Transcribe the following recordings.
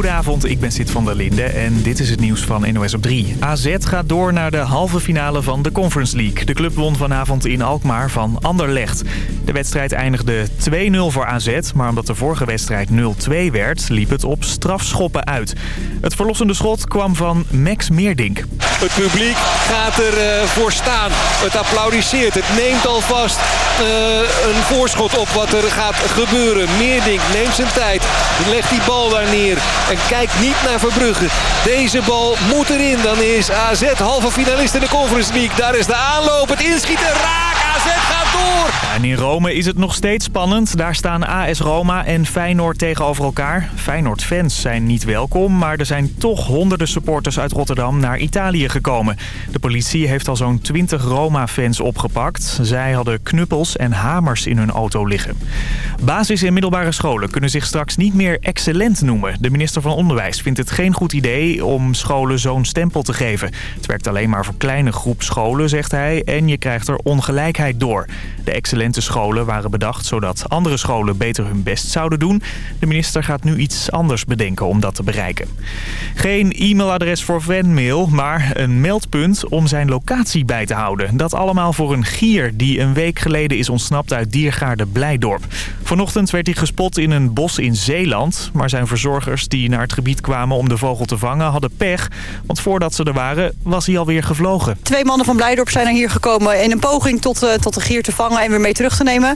Goedenavond, ik ben Sid van der Linde en dit is het nieuws van NOS op 3. AZ gaat door naar de halve finale van de Conference League. De club won vanavond in Alkmaar van Anderlecht. De wedstrijd eindigde 2-0 voor AZ, maar omdat de vorige wedstrijd 0-2 werd, liep het op strafschoppen uit. Het verlossende schot kwam van Max Meerdink. Het publiek gaat er uh, voor staan. Het applaudisseert. Het neemt alvast uh, een voorschot op wat er gaat gebeuren. Meerdink neemt zijn tijd. Legt die bal daar neer. En kijkt niet naar Verbrugge. Deze bal moet erin. Dan is AZ halve finalist in de Conference League. Daar is de aanloop. Het inschieten raak. Door. En in Rome is het nog steeds spannend. Daar staan AS Roma en Feyenoord tegenover elkaar. Feyenoord-fans zijn niet welkom, maar er zijn toch honderden supporters uit Rotterdam naar Italië gekomen. De politie heeft al zo'n 20 Roma-fans opgepakt. Zij hadden knuppels en hamers in hun auto liggen. Basis- en middelbare scholen kunnen zich straks niet meer excellent noemen. De minister van Onderwijs vindt het geen goed idee om scholen zo'n stempel te geven. Het werkt alleen maar voor kleine groep scholen, zegt hij, en je krijgt er ongelijkheid door. De excellente scholen waren bedacht zodat andere scholen beter hun best zouden doen. De minister gaat nu iets anders bedenken om dat te bereiken. Geen e-mailadres voor fanmail, maar een meldpunt om zijn locatie bij te houden. Dat allemaal voor een gier die een week geleden is ontsnapt uit Diergaarde Blijdorp. Vanochtend werd hij gespot in een bos in Zeeland. Maar zijn verzorgers die naar het gebied kwamen om de vogel te vangen hadden pech. Want voordat ze er waren was hij alweer gevlogen. Twee mannen van Blijdorp zijn er hier gekomen in een poging tot, uh, tot de gier te vangen en weer mee terug te nemen.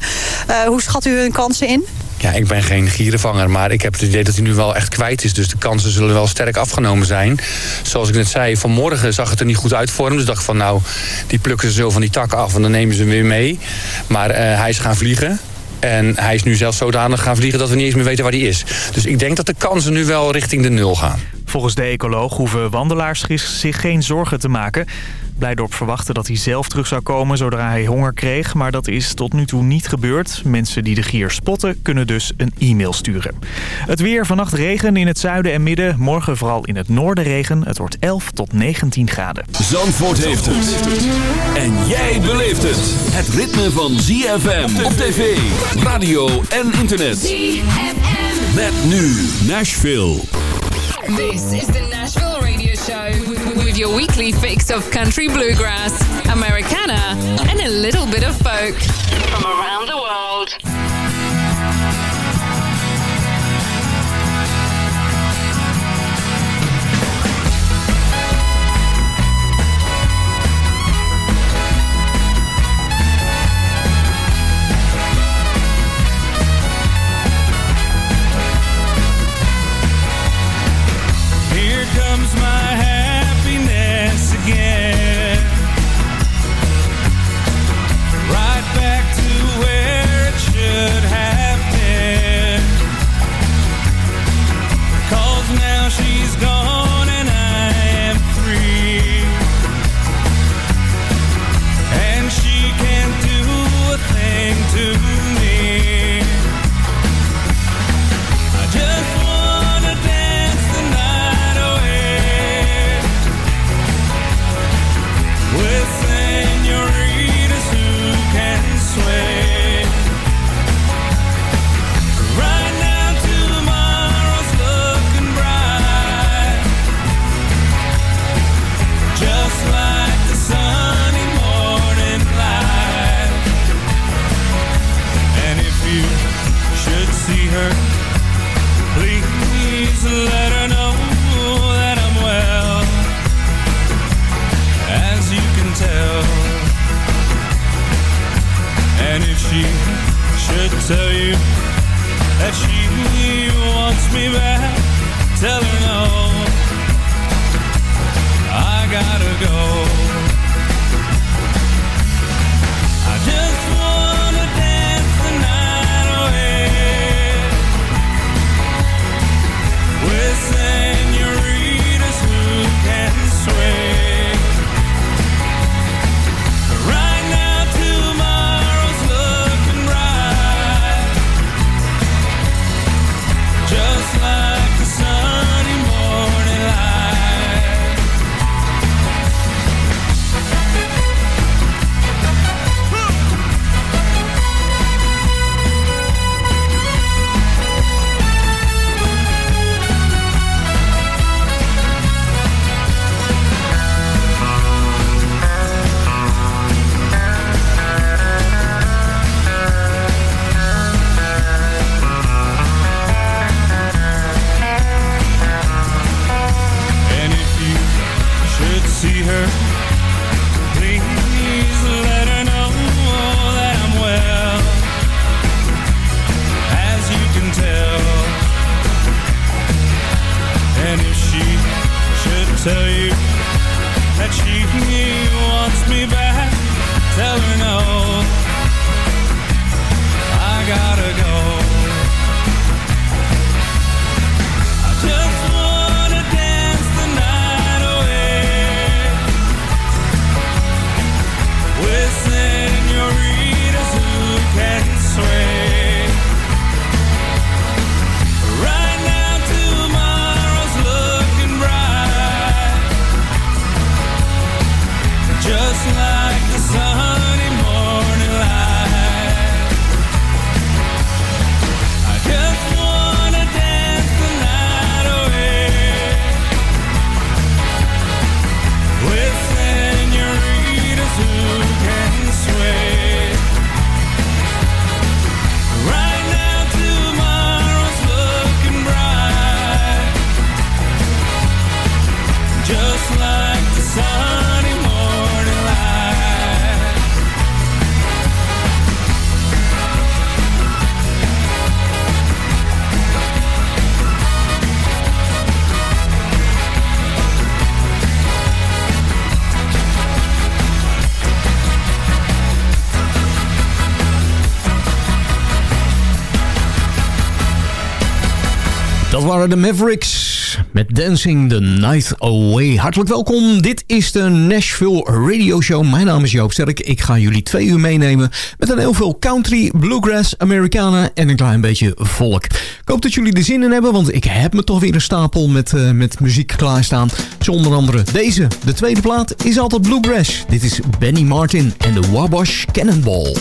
Uh, hoe schat u hun kansen in? Ja, ik ben geen gierenvanger, maar ik heb het idee dat hij nu wel echt kwijt is. Dus de kansen zullen wel sterk afgenomen zijn. Zoals ik net zei, vanmorgen zag het er niet goed uit voor hem. Dus ik dacht van nou, die plukken ze zo van die takken af en dan nemen ze hem weer mee. Maar uh, hij is gaan vliegen. En hij is nu zelfs zodanig gaan vliegen dat we niet eens meer weten waar hij is. Dus ik denk dat de kansen nu wel richting de nul gaan. Volgens de ecoloog hoeven wandelaars zich geen zorgen te maken. Blijdorp verwachtte dat hij zelf terug zou komen zodra hij honger kreeg. Maar dat is tot nu toe niet gebeurd. Mensen die de gier spotten kunnen dus een e-mail sturen. Het weer vannacht regen in het zuiden en midden. Morgen vooral in het noorden regen. Het wordt 11 tot 19 graden. Zandvoort heeft het. En jij beleeft het. Het ritme van ZFM op tv, radio en internet. ZFM. Met nu Nashville. This is the Nashville Radio Show with your weekly fix of country bluegrass, Americana, and a little bit of folk from around the world. Here comes my happiness again. De Mavericks met Dancing the Night Away. Hartelijk welkom, dit is de Nashville Radio Show. Mijn naam is Joop Sterk. Ik ga jullie twee uur meenemen met een heel veel country, bluegrass, Americana en een klein beetje volk. Ik hoop dat jullie er zin in hebben, want ik heb me toch weer een stapel met, eh, met muziek klaarstaan. Zo onder andere deze. De tweede plaat is altijd bluegrass. Dit is Benny Martin en de Wabash Cannonball.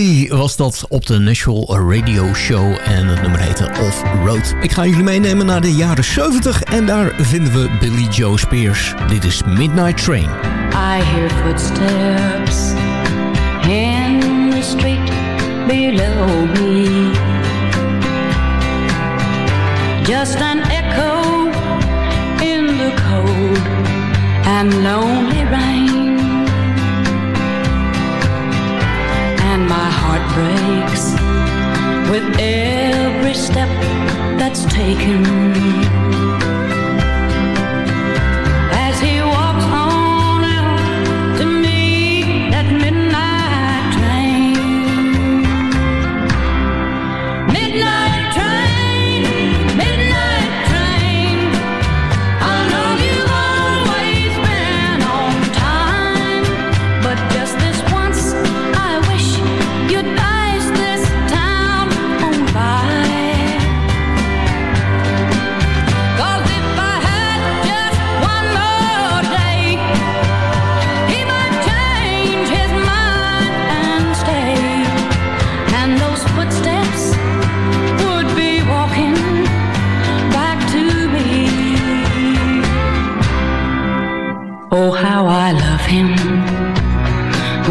Bowie was dat op de National Radio Show en het nummer heette Off Road. Ik ga jullie meenemen naar de jaren 70 en daar vinden we Billy Joe Spears. Dit is Midnight Train. I hear footsteps in the street below me. Just an echo in the cold and lonely rain. heart breaks with every step that's taken.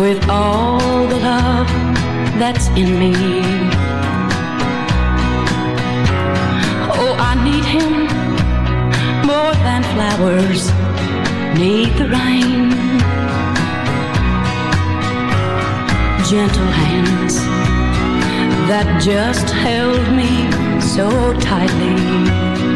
with all the love that's in me. Oh, I need him more than flowers need the rain. Gentle hands that just held me so tightly.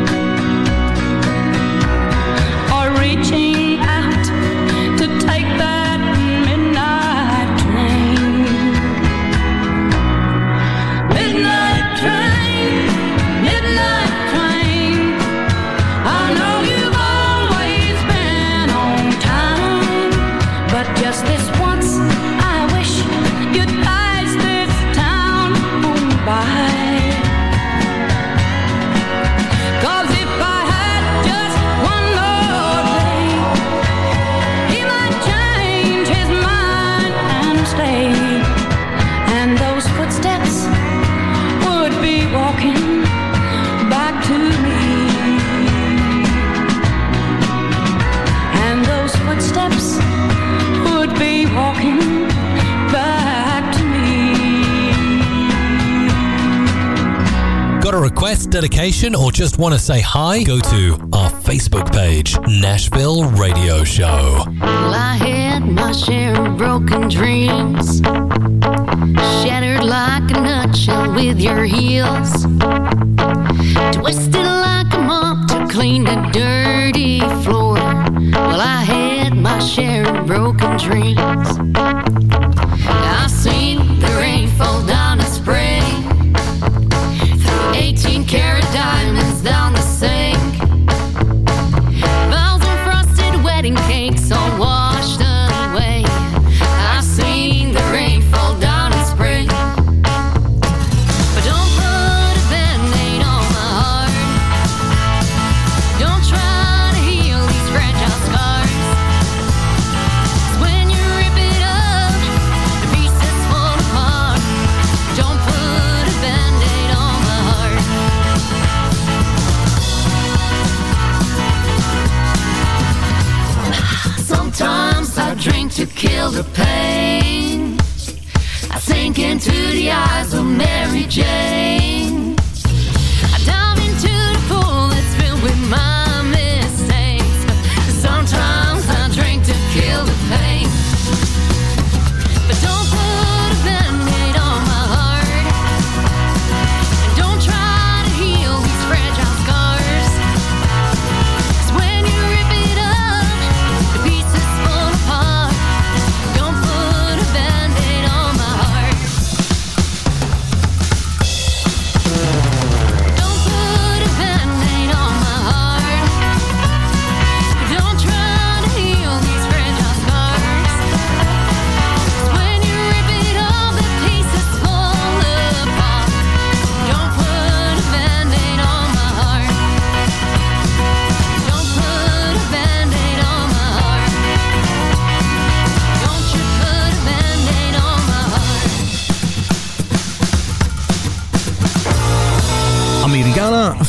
Or just want to say hi, go to our Facebook page, Nashville Radio Show. Well, I had my share of broken dreams. Shattered like a nutshell with your heels. Twisted like a mop to clean the dirty floor. Well, I had my share of broken dreams. Kill the pain. I sink into the eyes of Mary Jane.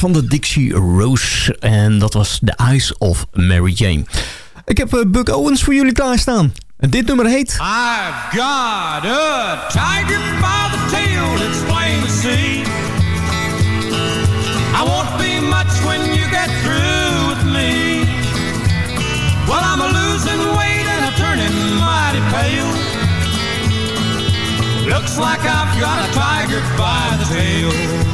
Van de Dixie Rose. En dat was The Eyes of Mary Jane. Ik heb eh, Buck Owens voor jullie klaarstaan. En dit nummer heet... I've got a tiger by the tail, it's plain to see. I won't be much when you get through with me. Well, I'm a losing weight and I'm turning mighty pale. Looks like I've got a tiger by the tail.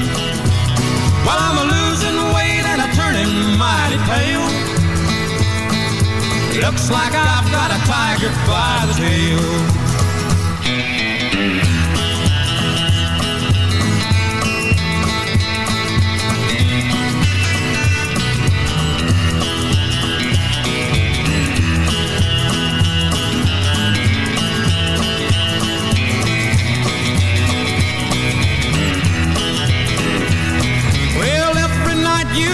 Well, I'm a losing weight and I'm turning mighty pale. Looks like I've got a tiger by the tail.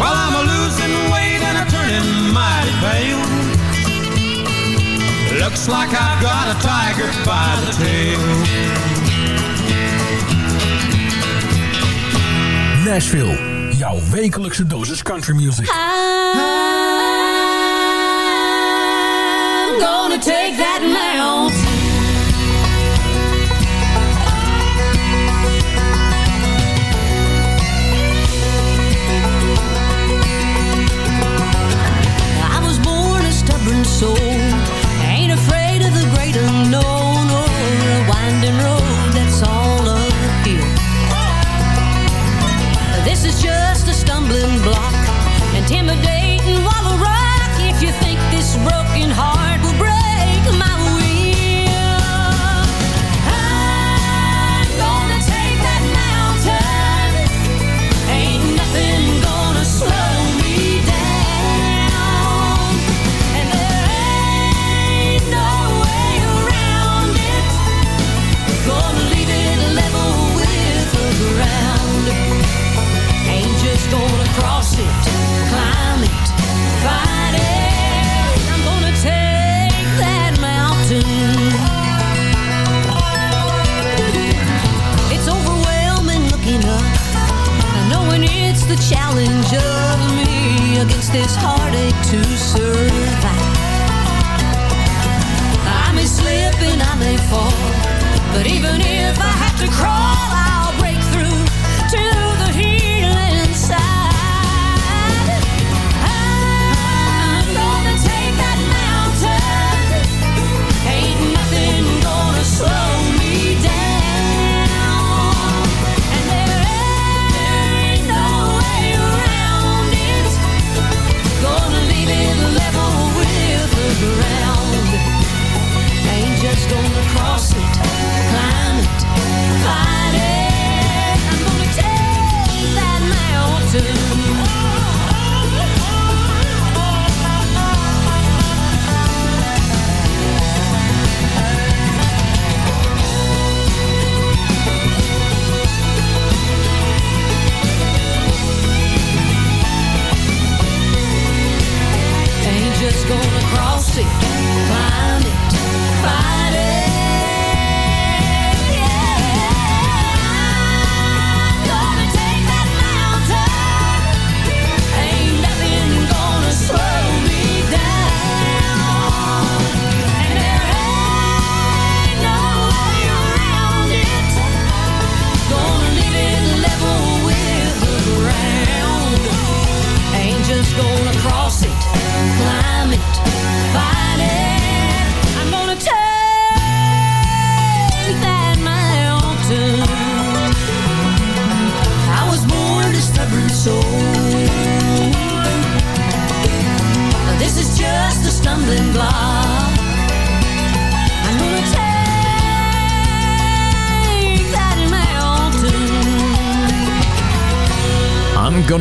Well, I'm a losing weight and I'm turning mighty pale. Looks like I've got a tiger by the tail. Nashville, jouw wekelijkse dosis country music. I'm gonna take that mountain.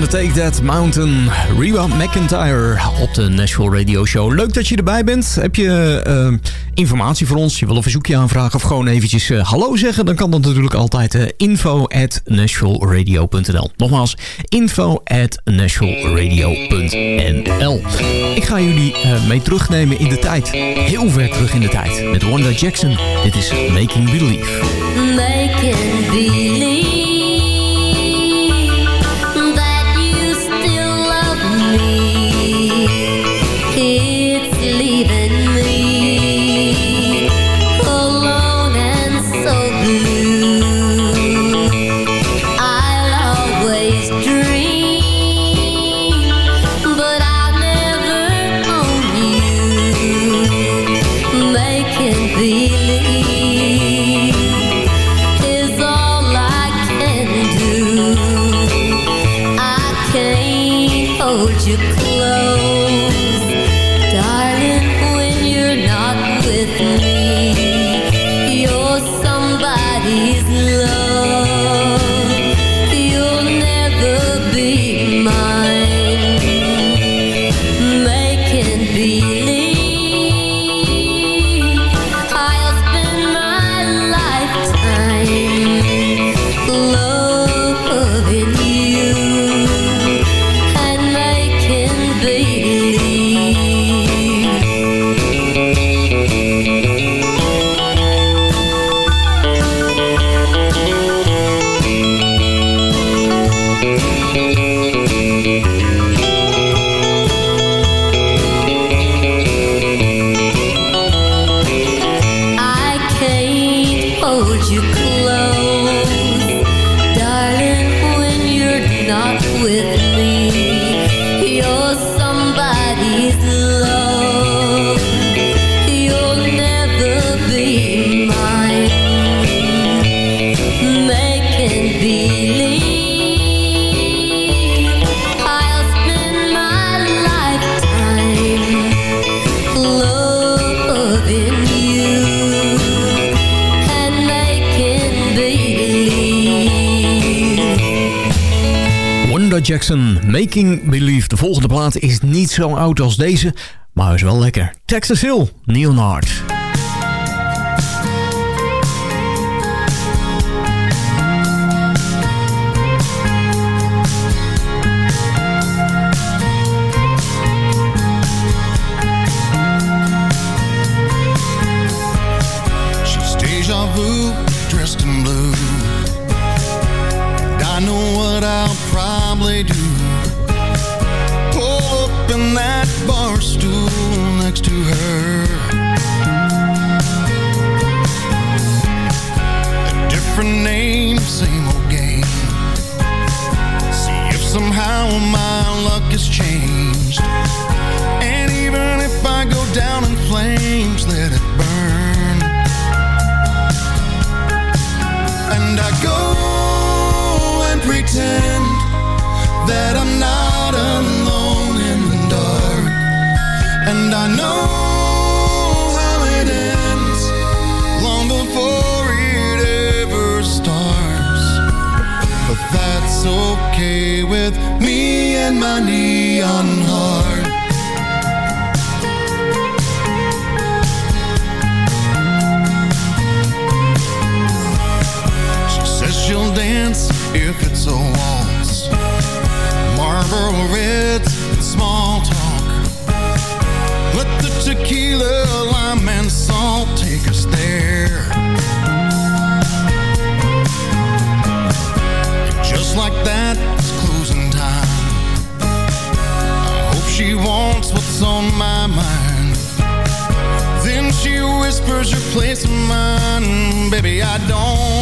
Take That Mountain. Riva, McIntyre op de Nashville Radio Show. Leuk dat je erbij bent. Heb je eh, informatie voor ons? Je wil een verzoekje aanvragen of gewoon eventjes eh, hallo zeggen? Dan kan dat natuurlijk altijd uh, info at Nogmaals, info at Ik ga jullie mee terugnemen in de tijd. Heel ver terug in de tijd. Met Wanda Jackson. Dit is Making Believe. Making Believe. Believe. De volgende plaat is niet zo oud als deze, maar is wel lekker. Texas Hill, Leonard. next to her. with me and my neon heart. She says she'll dance if it's a waltz Marble red purse, your place in mine. Baby, I don't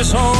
this home.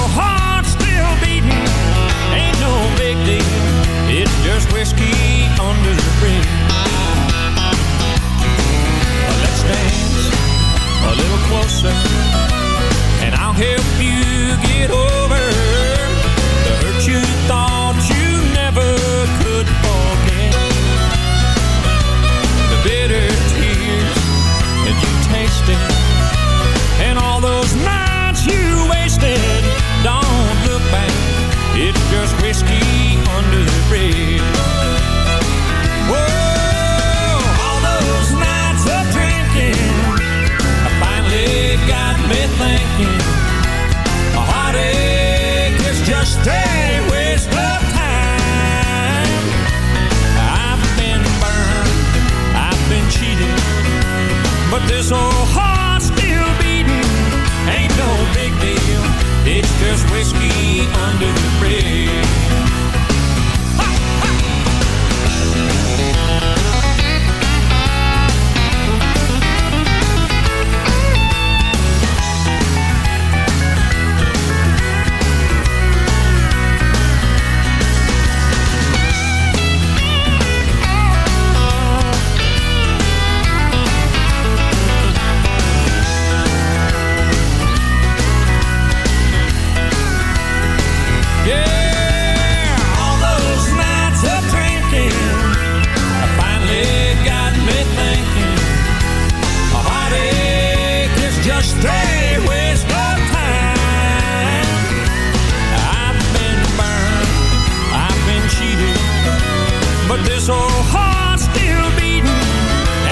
this old heart's still beating.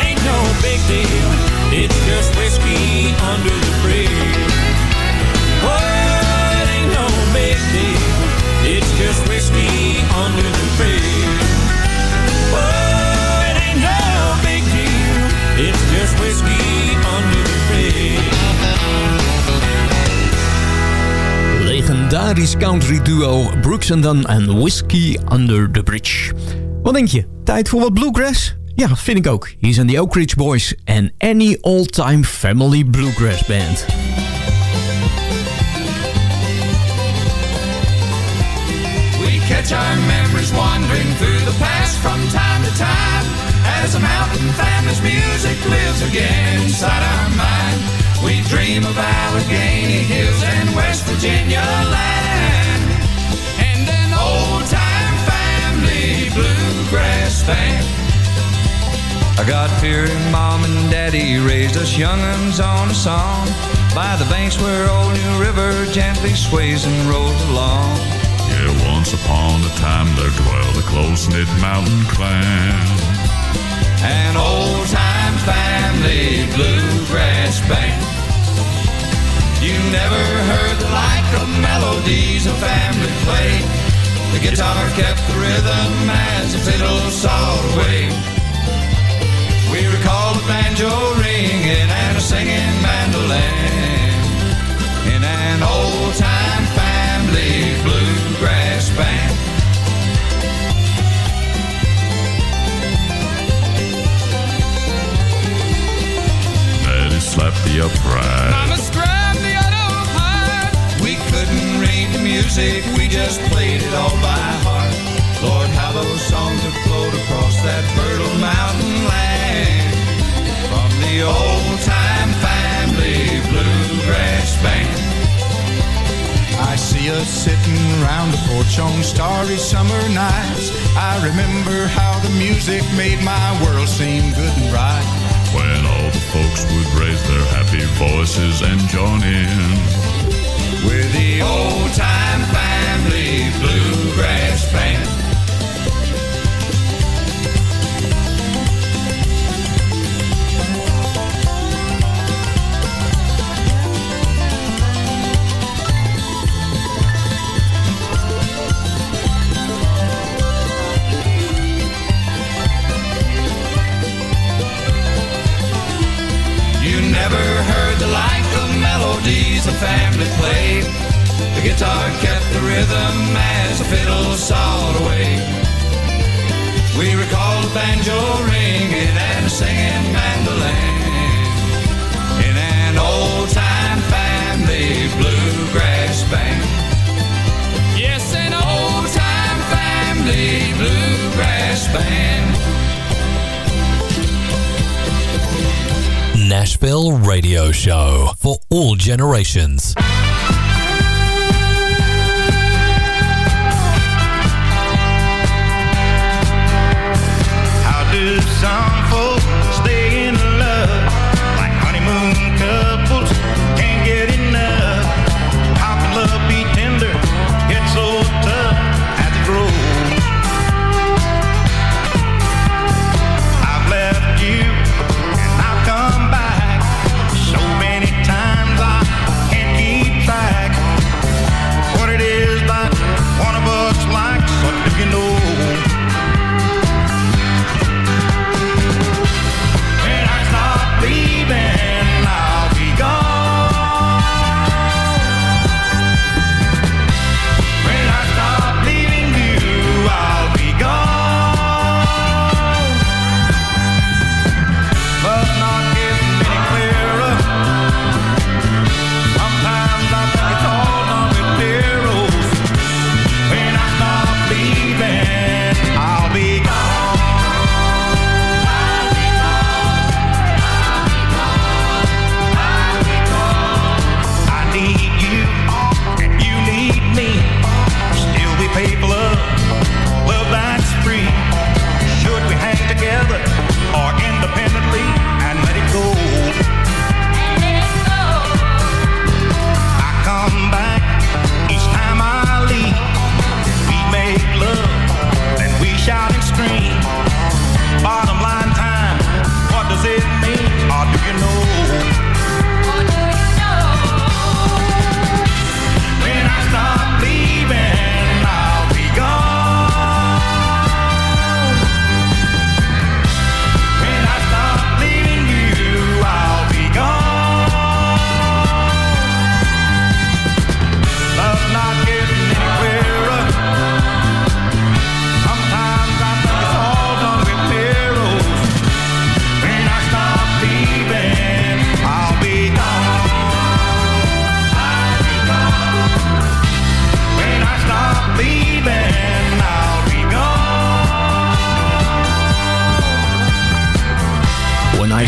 Ain't no big deal. It's just whiskey under the bridge. Oh, ain't no big deal. It's just whiskey under the bridge. Oh, it ain't no big deal. It's just whiskey under the bridge. Legendarisch country duo Brooks and Dunn en Whiskey Under the Bridge. Wat denk je? Tijd voor wat bluegrass? Ja, vind ik ook. Hier zijn de Oak Ridge Boys en Any Old Time Family Bluegrass Band. We catch our memories wandering through the past from time to time As a mountain family's music lives again inside our mind We dream of Allegheny Hills and West Virginia land bluegrass band I got fearing mom and daddy raised us young'uns on a song. By the banks where old New River gently sways and rolls along. Yeah, once upon a time there dwelled a close-knit mountain clan. An old-time family bluegrass band. You never heard the like of melodies a family played The guitar kept the rhythm as the fiddle sawed away we recall the banjo ringing and a singing mandolin in an old-time family bluegrass band. Daddy slapped the upright Mama music, we just played it all by heart. Lord, how those songs have flowed across that fertile mountain land from the old-time family bluegrass band. I see us sitting round the porch on starry summer nights. I remember how the music made my world seem good and right. When all the folks would raise their happy voices and join in we're the old time family bluegrass band. Melodies the family played. The guitar kept the rhythm as the fiddle sawed away. We recall the banjo ringing and a singing mandolin in an old-time family bluegrass band. Yes, an old-time family bluegrass band. Nashville Radio Show for all generations.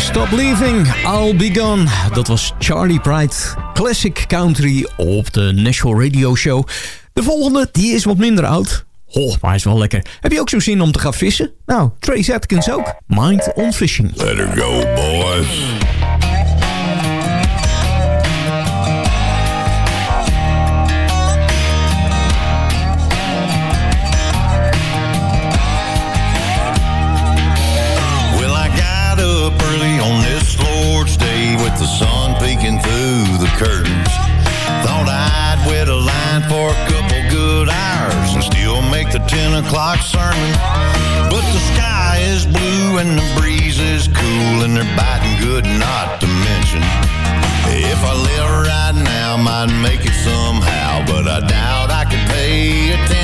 Stop Leaving, I'll Be Gone. Dat was Charlie Pride, Classic Country op de National Radio Show. De volgende, die is wat minder oud. Oh, maar is wel lekker. Heb je ook zo'n zin om te gaan vissen? Nou, Trace Atkins ook. Mind on Fishing. Let her go, boys. The sun peeking through the curtains. Thought I'd wet a line for a couple good hours and still make the 10 o'clock sermon. But the sky is blue and the breeze is cool and they're biting good not to mention. If I live right now, might make it somehow, but I doubt I could pay attention.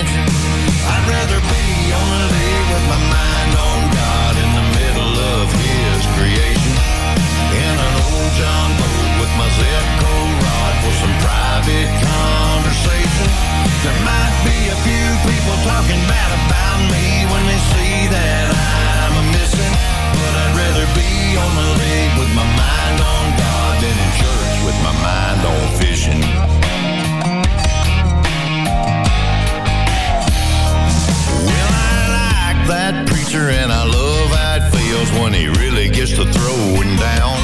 And I love how it feels when he really gets to throwing down.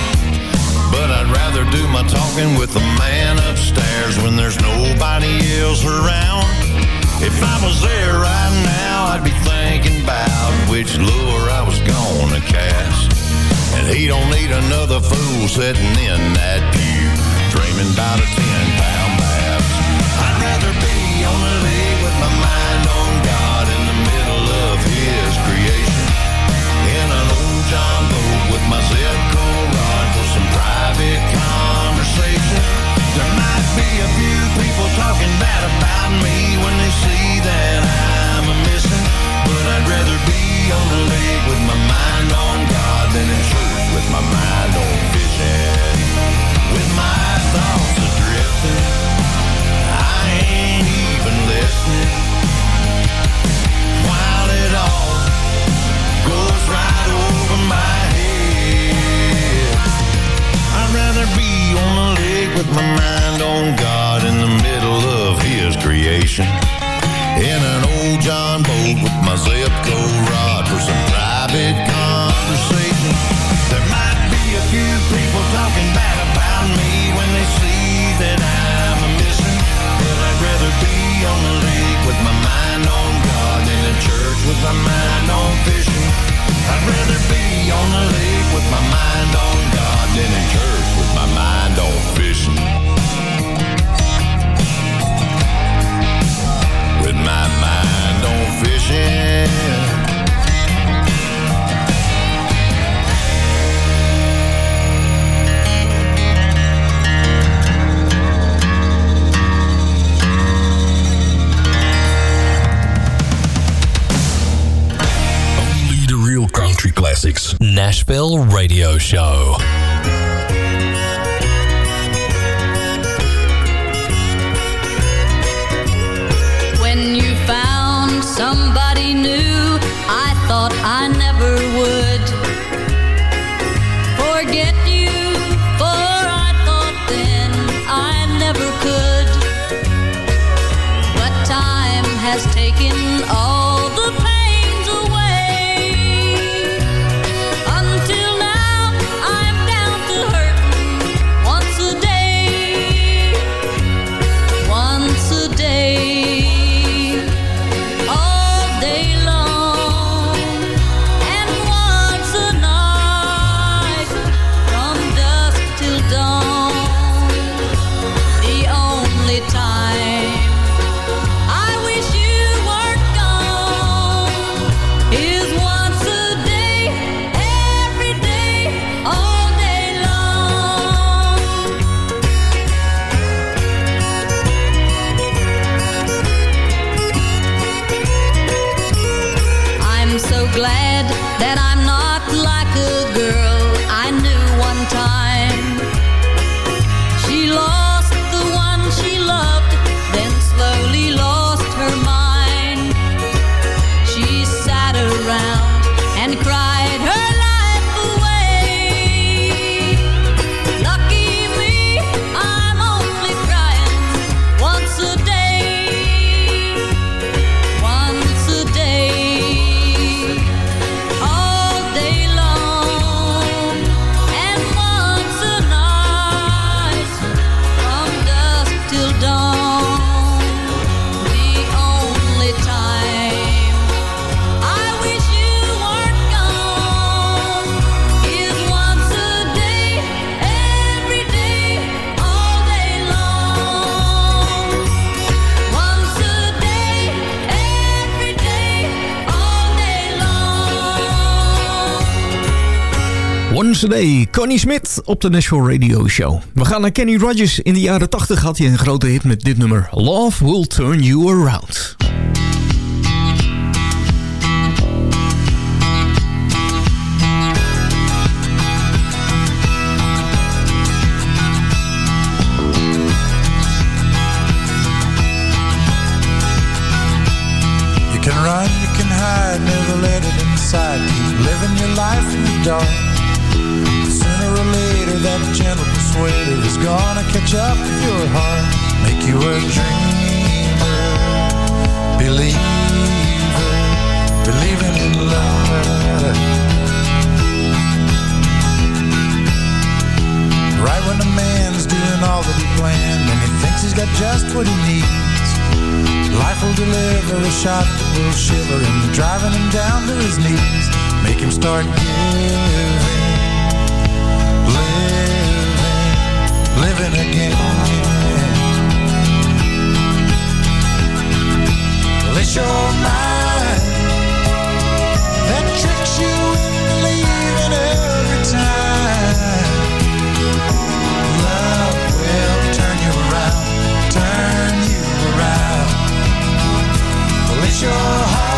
But I'd rather do my talking with the man upstairs when there's nobody else around. If I was there right now, I'd be thinking about which lure I was gonna cast. And he don't need another fool sitting in that pew, dreaming about a Once a Day. Connie Smith op de Nashville Radio Show. We gaan naar Kenny Rogers. In de jaren 80 had hij een grote hit met dit nummer. Love Will Turn You Around. You can run, you can hide, never let it inside. Keep living your life in the dark. Gonna catch up with your heart. Make you a dreamer, believer, believing in love. Right when a man's doing all that he planned and he thinks he's got just what he needs. Life will deliver a shot that will shiver him, driving him down to his knees. Make him start giving, living again. It's your mind that tricks you into leaving every time. Love will turn you around, turn you around. Well, it's your heart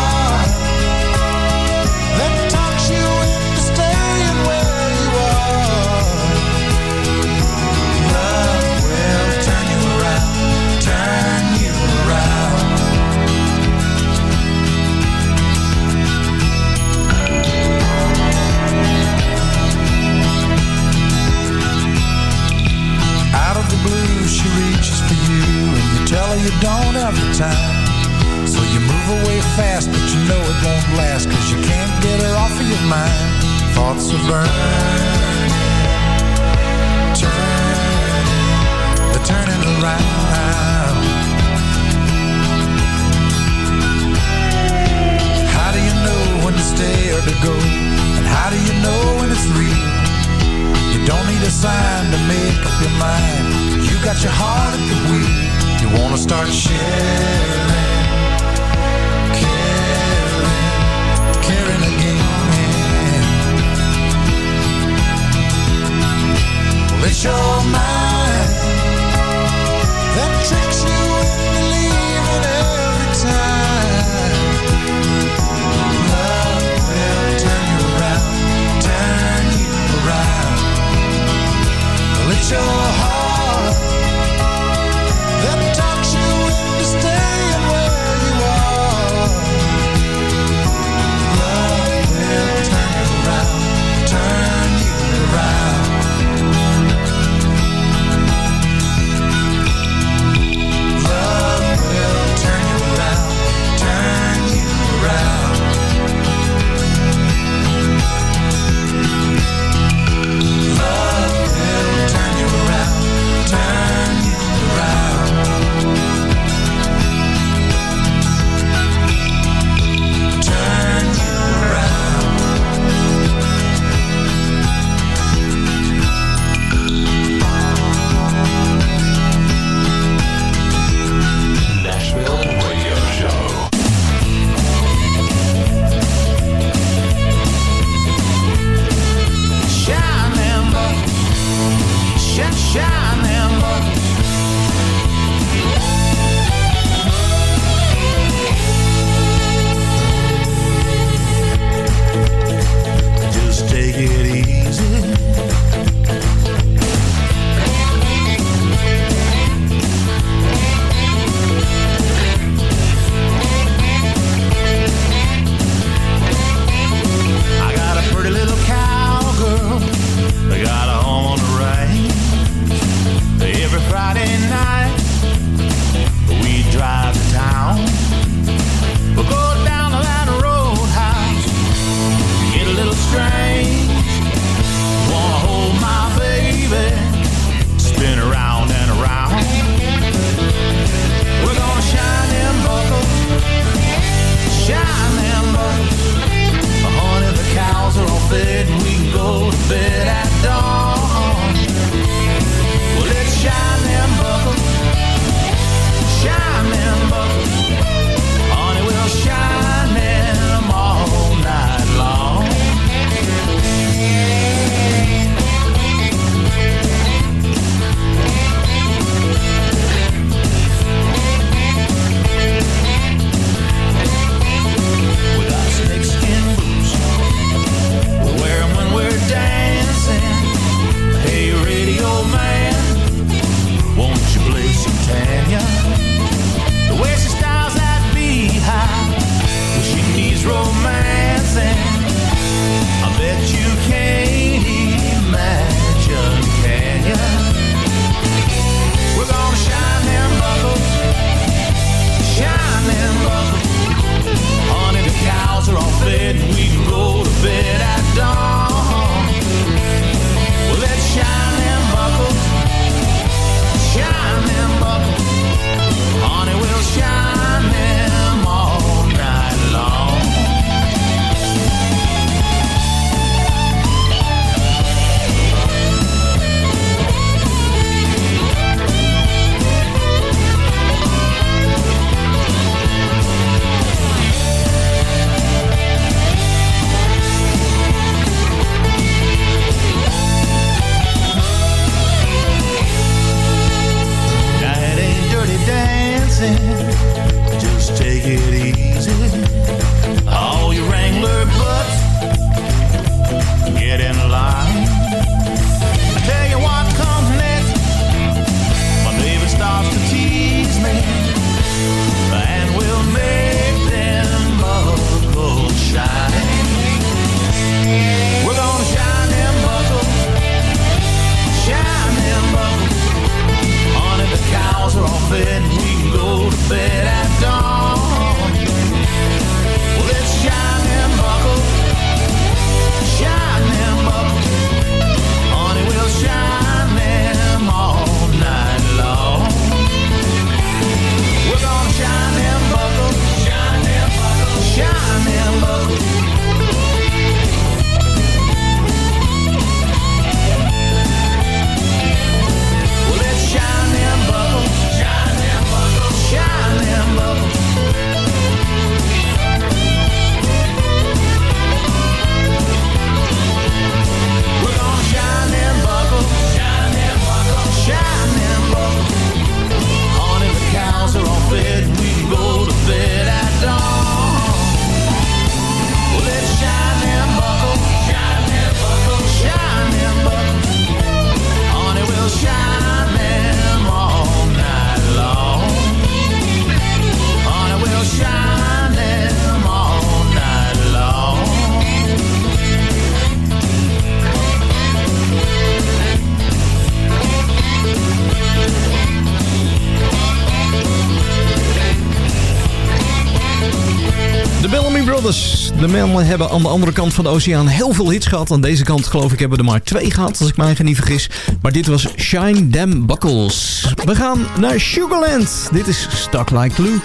We hebben aan de andere kant van de oceaan heel veel hits gehad. Aan deze kant geloof ik hebben we er maar twee gehad, als ik mij niet vergis. Maar dit was Shine Them Buckles. We gaan naar Sugarland. Dit is Stuck Like Glue.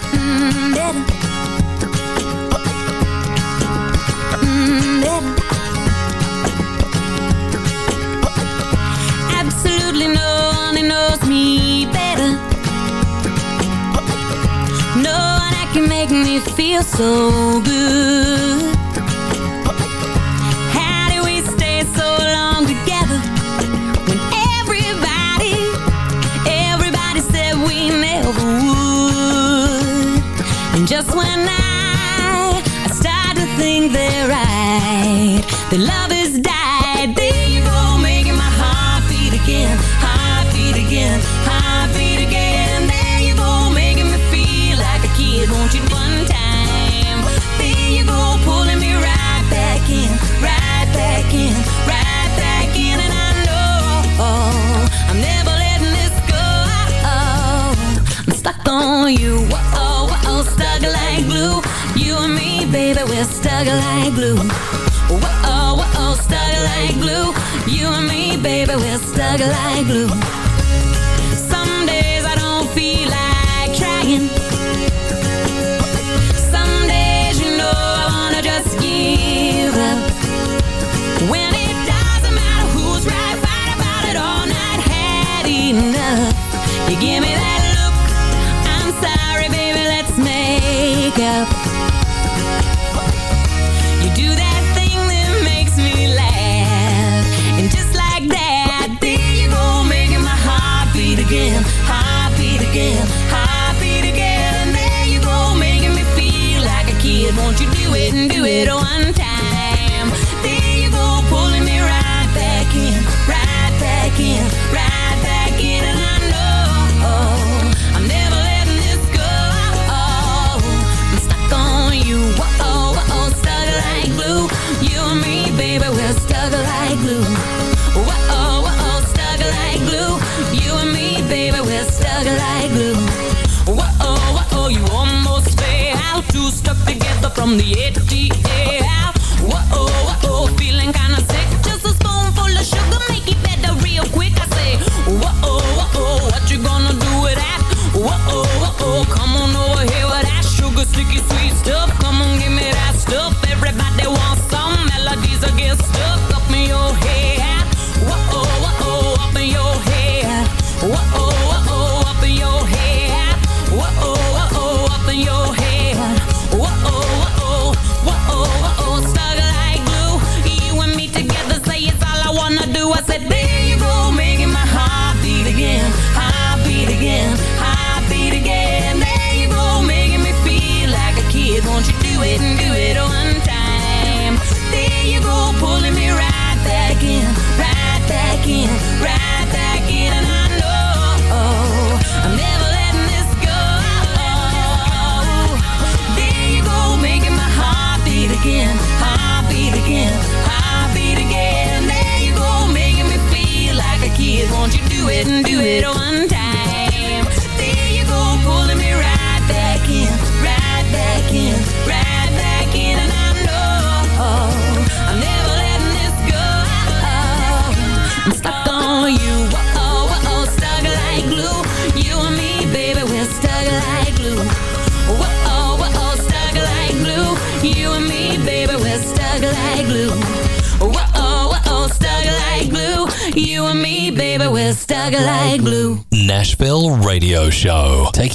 no one knows me better No one can make me feel so good The